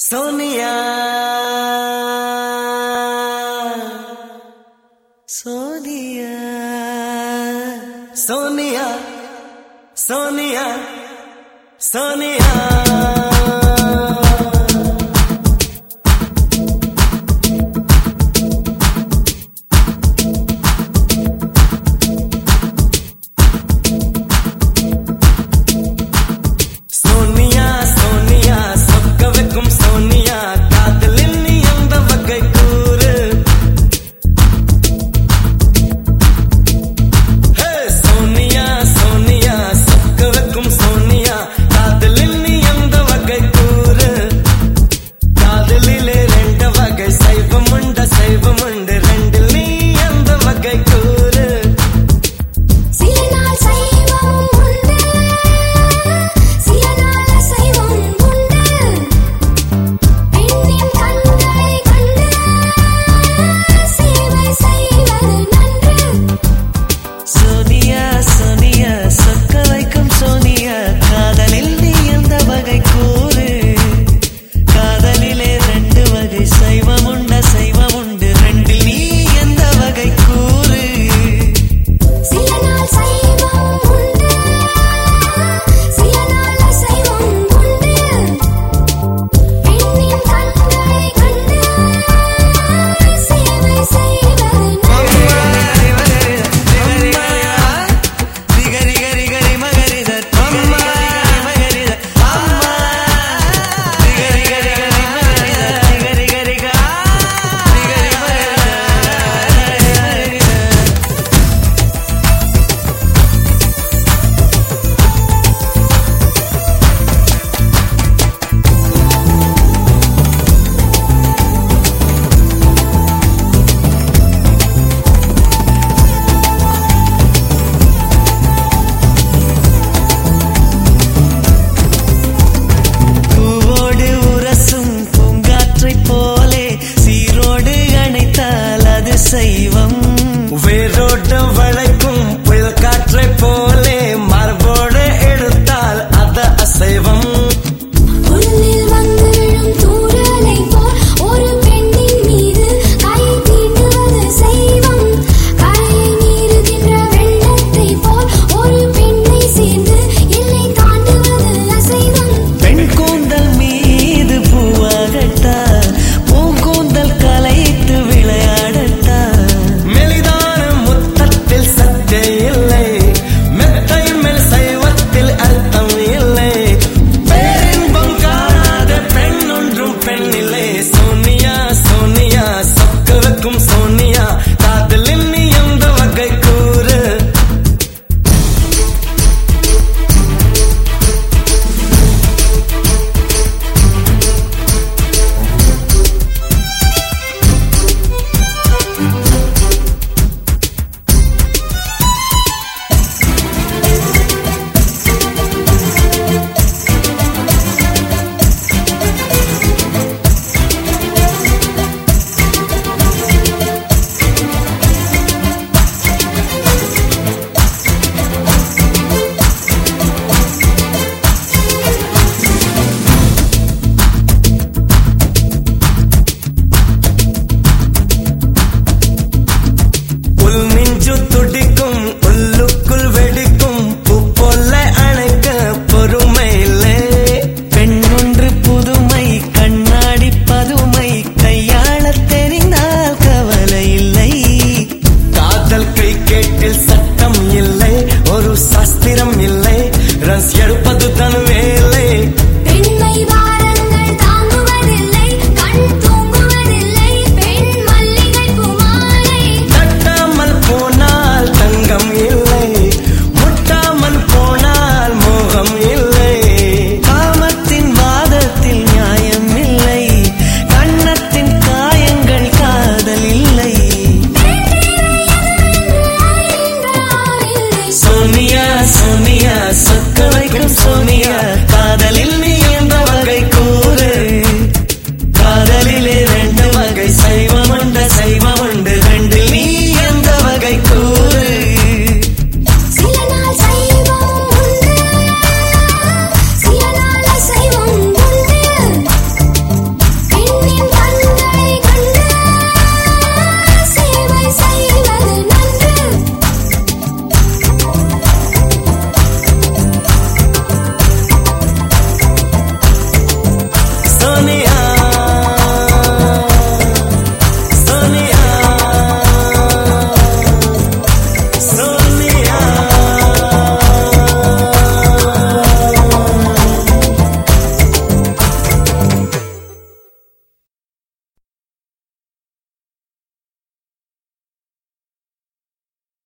Sonia. Sonia. Sonia. Sonia. Sonia. Saivam